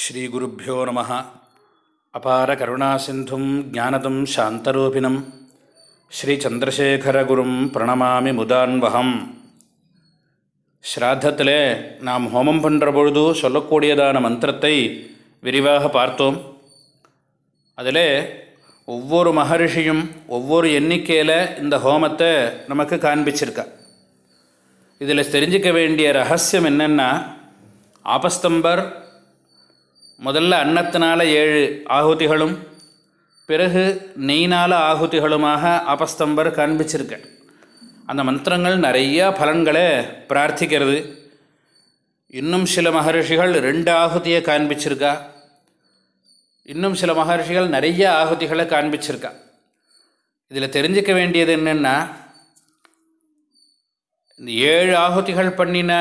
ஸ்ரீகுருப்போ நம. அபார கருணாசிந்தும் ஜானதம் சாந்தரூபிணம். ஸ்ரீச்சந்திரசேகரகுரும் பிரணமாமி முதான்வகம். ஸ்ராத்தத்தில் நாம் ஹோமம் பண்ணுற பொழுது சொல்லக்கூடியதான மந்திரத்தை விரிவாக பார்த்தோம். அதில் ஒவ்வொரு மகரிஷியும் ஒவ்வொரு எண்ணிக்கையில் இந்த ஹோமத்தை நமக்கு காண்பிச்சிருக்கா. இதில் தெரிஞ்சிக்க வேண்டிய ரகசியம் என்னென்னா ஆபஸ்தம்பர் முதல்ல அன்னத்தினால ஏழு ஆகுதிகளும் பிறகு நெய்னால ஆகுதிகளுமாக அபஸ்தம்பர் காண்பிச்சிருக்கேன் அந்த மந்திரங்கள் நிறையா பலன்களை பிரார்த்திக்கிறது. இன்னும் சில மகர்ஷிகள் ரெண்டு ஆகுதியை காண்பிச்சிருக்கா. இன்னும் சில மகர்ஷிகள் நிறைய ஆகுதிகளை காண்பிச்சிருக்கா. இதில் தெரிஞ்சிக்க வேண்டியது என்னென்னா இந்த ஏழு ஆகுதிகள் பண்ணின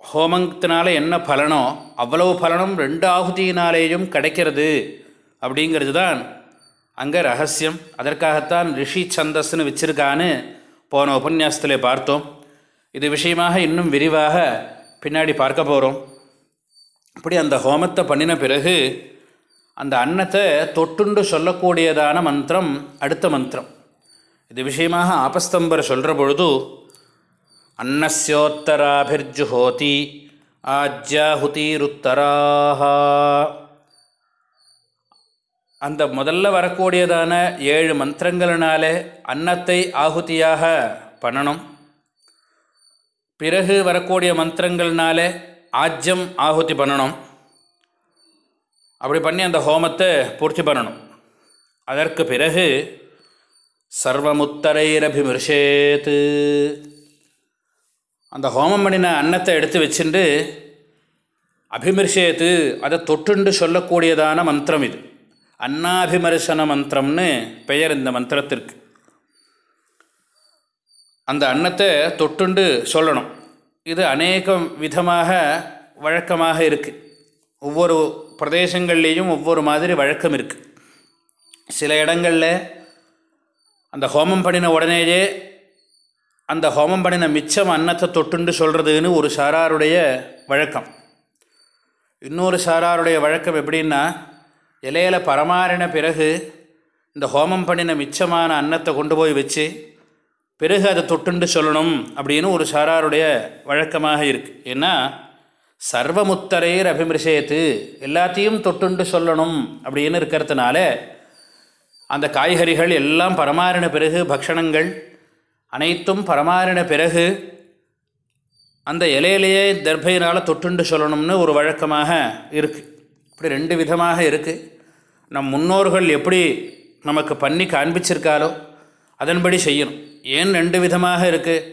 ஹோமத்தினால என்ன பலனோ அவ்வளவு பலனும் ரெண்டு ஆகுதியினாலேயும் கிடைக்கிறது. அப்படிங்கிறது தான் அங்கே ரகசியம். அதற்காகத்தான் ரிஷி சந்தஸ்ன்னு வச்சிருக்கான்னு போன உபன்யாசத்தில் பார்த்தோம். இது விஷயமாக இன்னும் விரிவாக பின்னாடி பார்க்க போகிறோம் அப்படி அந்த ஹோமத்தை பண்ணின பிறகு அந்த அன்னத்தை தொட்டுண்டு சொல்லக்கூடியதான மந்திரம் அடுத்த மந்திரம். இது விஷயமாக ஆபஸ்தம்பர் சொல்கிற பொழுது அன்னஸ்யோத்தராபிர்ஜுஹோதி ஆஜ்யாஹுதீருத்தராக அந்த முதல்ல வரக்கூடியதான ஏழு மந்திரங்களினாலே அன்னத்தை ஆகுதியாக பண்ணணும். பிறகு வரக்கூடிய மந்திரங்கள்னாலே ஆஜ்யம் ஆகுதி பண்ணணும். அப்படி பண்ணி அந்த ஹோமத்தை பூர்த்தி பண்ணணும். அதற்கு பிறகு சர்வமுத்தரைரபிமிருஷேத்து அந்த ஹோமம் பண்ணின அன்னத்தை எடுத்து வச்சுட்டு அபிமிர்ஷேத்து அதை தொட்டுண்டு சொல்லக்கூடியதான மந்திரம் இது. அன்னாபிமர்சன மந்திரம்னு பெயர் இந்த மந்திரத்திற்கு. அந்த அன்னத்தை தொட்டுண்டு சொல்லணும். இது அநேக விதமாக வழக்கமாக இருக்குது ஒவ்வொரு பிரதேசங்கள்லேயும் ஒவ்வொரு மாதிரி வழக்கம் இருக்குது சில இடங்களில் அந்த ஹோமம் பண்ணின உடனேயே அந்த ஹோமம் பண்ணின மிச்சம் அன்னத்தை தொட்டுண்டு சொல்கிறதுன்னு ஒரு சாராருடைய வழக்கம். இன்னொரு சாராருடைய வழக்கம் எப்படின்னா இலையில பரமாறின பிறகு இந்த ஹோமம் பண்ணின மிச்சமான அன்னத்தை கொண்டு போய் வச்சு பிறகு அதை தொட்டுண்டு சொல்லணும் அப்படின்னு ஒரு சாராருடைய வழக்கமாக இருக்குது ஏன்னா சர்வமுத்தரையர் அபிமிருஷேத்து எல்லாத்தையும் தொட்டுண்டு சொல்லணும் அப்படின்னு இருக்கிறதுனால அந்த காய்கறிகள் எல்லாம் பரமாறின பிறகு பக்ஷணங்கள் அனைத்தும் பரமாறின பிறகு அந்த இலையிலேயே தர்பையினால் தொட்டுண்டு சொல்லணும்னு ஒரு வழக்கமாக இருக்குது இப்படி ரெண்டு விதமாக இருக்குது நம் முன்னோர்கள் எப்படி நமக்கு பண்ணி காண்பிச்சிருக்காலோ அதன்படி செய்யணும். ஏன் ரெண்டு விதமாக இருக்குது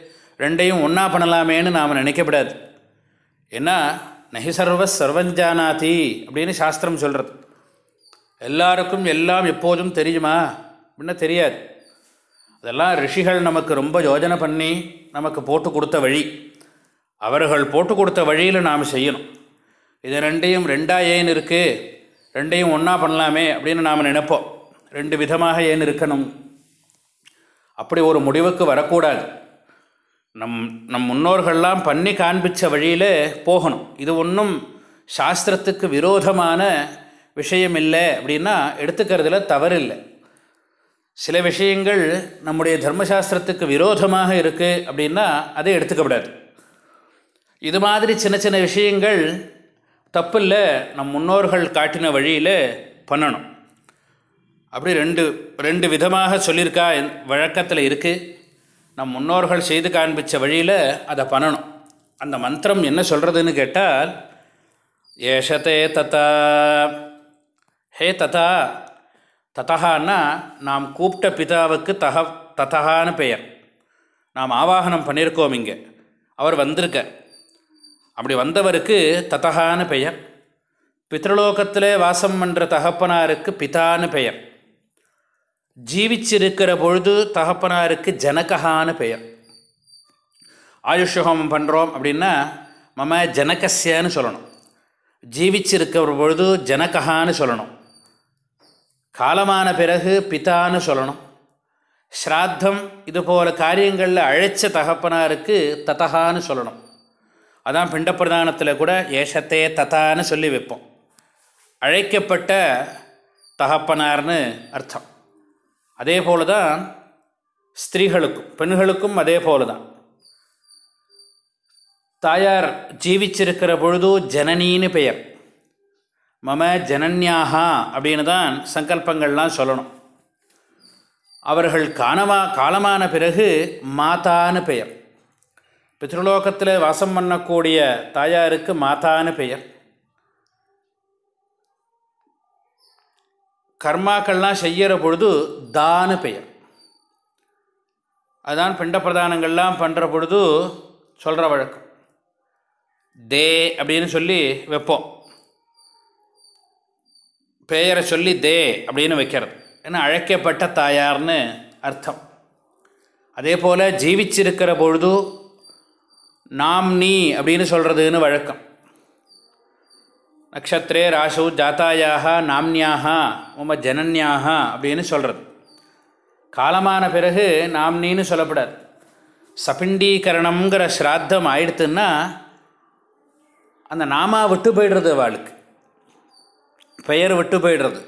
ரெண்டையும் ஒன்றா பண்ணலாமேன்னு நாம் நினைக்கப்படாது ஏன்னா நகி சர்வ சர்வஞ்சானாதி அப்படின்னு சாஸ்திரம் சொல்கிறது எல்லாருக்கும் எல்லாம் எப்போதும் தெரியுமா? அப்படின்னா தெரியாது. இதெல்லாம் ரிஷிகள் நமக்கு ரொம்ப யோஜனை பண்ணி நமக்கு போட்டு கொடுத்த வழி. அவர்கள் போட்டு கொடுத்த வழியில் நாம் செய்யணும். இது ரெண்டையும் ரெண்டாக ஏன் இருக்குது ரெண்டையும் ஒன்றா பண்ணலாமே அப்படின்னு நாம் நினைப்போம். ரெண்டு விதமாக ஏன் இருக்கணும்? அப்படி ஒரு முடிவுக்கு வரக்கூடாது. நம் நம் முன்னோர்கள்லாம் பண்ணி காண்பித்த வழியில் போகணும். இது ஒன்றும் சாஸ்திரத்துக்கு விரோதமான விஷயம் இல்லை அப்படின்னா எடுத்துக்கிறதுல தவறில்லை. சில விஷயங்கள் நம்முடைய தர்மசாஸ்திரத்துக்கு விரோதமாக இருக்குது அப்படின்னா அதை எடுத்துக்கப்படாது இது மாதிரி சின்ன சின்ன விஷயங்கள் தப்பில்லை நம் முன்னோர்கள் காட்டின வழியில் பண்ணணும். அப்படி ரெண்டு ரெண்டு விதமாக சொல்லியிருக்கா வழக்கத்தில் இருக்குது நம் முன்னோர்கள் செய்து காண்பித்த வழியில் அதை பண்ணணும். அந்த மந்திரம் என்ன சொல்கிறதுன்னு கேட்டால் ஏஷதே ததா ஹே ததா ததஹான்னா நாம் கூப்பிட்ட பிதாவுக்கு தக ததகான்னு பெயர். நாம் ஆவாகனம் பண்ணியிருக்கோம் இங்கே. அவர் வந்திருக்க. அப்படி வந்தவருக்கு ததகான்னு பெயர். பித்ரலோகத்திலே வாசம் பண்ணுற தகப்பனாருக்கு பிதான்னு பெயர். ஜீவிச்சிருக்கிற பொழுது தகப்பனாருக்கு ஜனகஹான்னு பெயர். ஆயுஷோகம் பண்ணுறோம் அப்படின்னா மம ஜனகசியான்னு சொல்லணும். ஜீவிச்சிருக்கிற பொழுது ஜனகஹான்னு சொல்லணும். காலமான பிறகு பிதான்னு சொல்லணும். ஸ்ராத்தம் இது போல காரியங்களில் அழைச்ச தகப்பனாருக்கு ததகான்னு சொல்லணும். அதான் பிண்டப்பிரதானத்தில் கூட ஏஷத்தே ததான்னு சொல்லி வைப்போம். அழைக்கப்பட்ட தகப்பனார்னு அர்த்தம். அதே போல தான் ஸ்திரீகளுக்கும் பெண்களுக்கும் அதே போல தான் தாயார் ஜீவிச்சிருக்கிற பொழுது ஜனனின்னு பெயர். மம ஜனன்யாகா அப்படின்னு தான் சங்கல்பங்கள்லாம் சொல்லணும். அவர்கள் காணமா காலமான பிறகு மாதான்னு பெயர். பித்ருலோகத்தில் வாசம் பண்ணக்கூடிய தாயாருக்கு மாதான்னு பெயர். கர்மாக்கள்லாம் செய்கிற பொழுது தான்னு பெயர். அதான் பிண்ட பிரதானங்கள்லாம் பண்ணுற பொழுது சொல்கிற வழக்கம். தே அப்படின்னு சொல்லி வைப்போம். பெயரை சொல்லி தே அப்படின்னு வைக்கிறது. ஏன்னா அழைக்கப்பட்ட தாயார்னு அர்த்தம். அதே போல் ஜீவிச்சிருக்கிற பொழுது நாம் நீ அப்படின்னு சொல்கிறதுன்னு வழக்கம். நக்ஷத்திரே ராசு ஜாத்தாயாக நாம்னியாக உம ஜனன்யாக அப்படின்னு சொல்கிறது காலமான பிறகு நாம் நீன்னு சொல்லப்படாது. சபிண்டீகரணம்ங்கிற ஸ்ராத்தம் ஆயிடுத்துன்னா அந்த நாமா விட்டு போயிடுறது அவளுக்கு. பெயர் விட்டு போயிடுறது.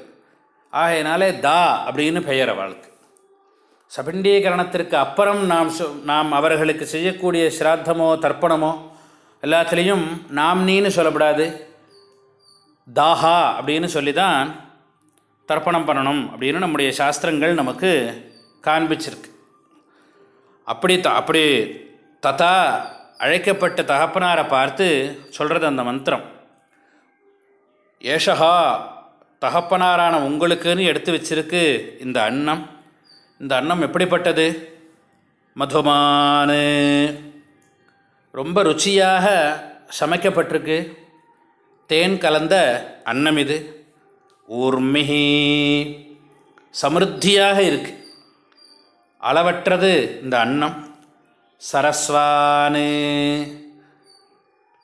ஆகையினாலே தா அப்படின்னு பெயர் அவளுக்கு. சபிண்டீகரணத்திற்கு அப்புறம் நாம் நாம் அவர்களுக்கு செய்யக்கூடிய சிராத்தமோ தர்ப்பணமோ எல்லாத்துலேயும் நாம் நீன்னு சொல்லப்படாது. தாஹா அப்படின்னு சொல்லி தான் தர்ப்பணம் பண்ணணும் அப்படின்னு நம்முடைய சாஸ்திரங்கள் நமக்கு காண்பிச்சிருக்கு. அப்படி த அப்படி ததா அழைக்கப்பட்ட தகப்பனாரை பார்த்து சொல்கிறது அந்த மந்திரம். ஏஷகா தகப்பனாரான உங்களுக்குன்னு எடுத்து வச்சிருக்கு இந்த அன்னம். இந்த அன்னம் எப்படிப்பட்டது? மதுமானு ரொம்ப ருச்சியாக சமைக்கப்பட்டிருக்கு. தேன் கலந்த அன்னம் இது. ஊர்மிகி சமிருத்தியாக இருக்கு. அளவற்றது இந்த அன்னம். சரஸ்வானு.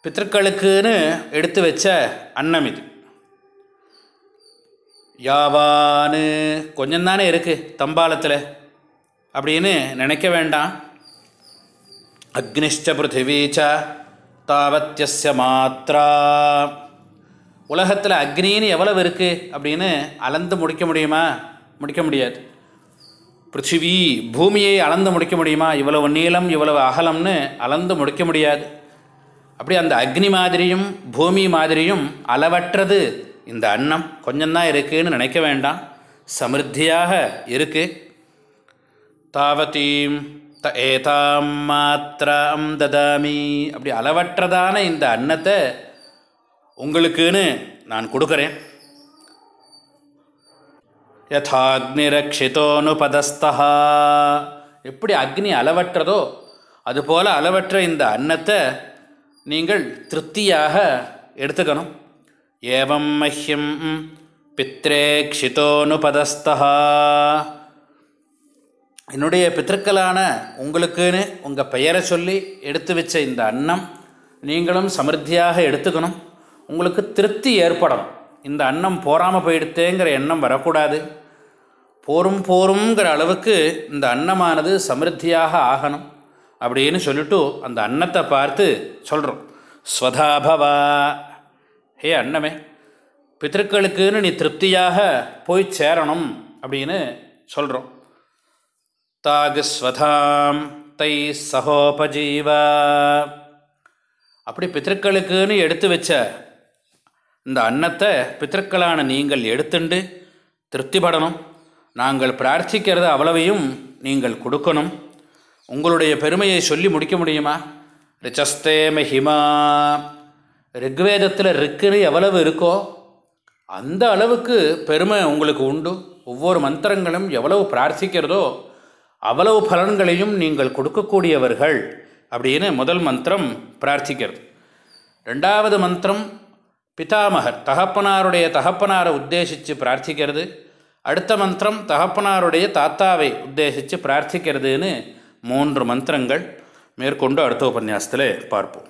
பித்திருக்களுக்குன்னு எடுத்து வச்ச அன்னம் இது. யாவானு கொஞ்சம் தானே இருக்குது தம்பாலத்தில் அப்படின்னு நினைக்க வேண்டாம். அக்னிஷ்ட பிருத்திவீச்ச தாவத்தியஸ்ய மாத்ரா. உலகத்தில் அக்னின்னு எவ்வளவு இருக்குது அப்படின்னு அளந்து முடிக்க முடியுமா? முடிக்க முடியாது. பிருத்திவி பூமியை அளந்து முடிக்க முடியுமா? இவ்வளவு நீளம் இவ்வளவு அகலம்னு அளந்து முடிக்க முடியாது. அப்படி அந்த அக்னி மாதிரியும் பூமி மாதிரியும் அளவற்றது இந்த அன்னம் கொஞ்சம்தான் இருக்குன்னு நினைக்க வேண்டாம். சமிருத்தியாக இருக்கு. தாவத்தீம் த ஏதாம் மாத்திரம் ததாமி. அப்படி அளவற்றதான இந்த அன்னத்தை உங்களுக்குன்னு நான் கொடுக்குறேன். யதாக்னிரக்ஷிதோனுபதஸ்தா எப்படி அக்னி அளவற்றதோ அதுபோல் அளவற்ற இந்த அன்னத்தை நீங்கள் திருப்தியாக எடுத்துக்கணும். ஏவம் மஹ்யம் பித்ரேக்ஷிதோனுபதஸ்தா என்னுடைய பித்திருக்களான உங்களுக்குன்னு உங்கள் பெயரை சொல்லி எடுத்து வச்ச இந்த அன்னம் நீங்களும் சமிருத்தியாக எடுத்துக்கணும். உங்களுக்கு திருப்தி ஏற்படணும். இந்த அன்னம் போராமல் போயிடுத்தேங்கிற எண்ணம் வரக்கூடாது. போரும் போருங்கிற அளவுக்கு இந்த அன்னமானது சமிருத்தியாக ஆகணும். அப்படின்னு சொல்லிட்டு அந்த அன்னத்தை பார்த்து சொல்கிறோம் ஸ்வதாபவா ஹே அன்னமே பித்திருக்களுக்குன்னு நீ திருப்தியாக போய் சேரணும் அப்படின்னு சொல்கிறோம் தாகுஸ்வதாம் தை சகோபஜீவா. அப்படி பித்திருக்களுக்குன்னு எடுத்து வச்ச இந்த அன்னத்தை பித்திருக்களான நீங்கள் எடுத்துண்டு திருப்திப்படணும் நாங்கள் பிரார்த்திக்கிறது அவ்வளவையும் நீங்கள் கொடுக்கணும். உங்களுடைய பெருமையை சொல்லி முடிக்க முடியுமா? ரிச்சஸ்தே மஹிமா ரிக்வேதத்தில் ரிக்குன்னு எவ்வளவு இருக்கோ அந்த அளவுக்கு பெருமை உங்களுக்கு உண்டு. ஒவ்வொரு மந்திரங்களும் எவ்வளவு பிரார்த்திக்கிறதோ அவ்வளவு பலன்களையும் நீங்கள் கொடுக்கக்கூடியவர்கள் அப்படின்னு முதல் மந்திரம் பிரார்த்திக்கிறது. ரெண்டாவது மந்திரம் பிதாமகர் தகப்பனாருடைய தகப்பனாரை உத்தேசித்து பிரார்த்திக்கிறது. அடுத்த மந்திரம் தகப்பனாருடைய தாத்தாவை உத்தேசித்து பிரார்த்திக்கிறதுன்னு மூன்று மந்திரங்கள் மேற்கொண்டு அடுத்த உபன்யாசத்தில் பார்ப்போம்.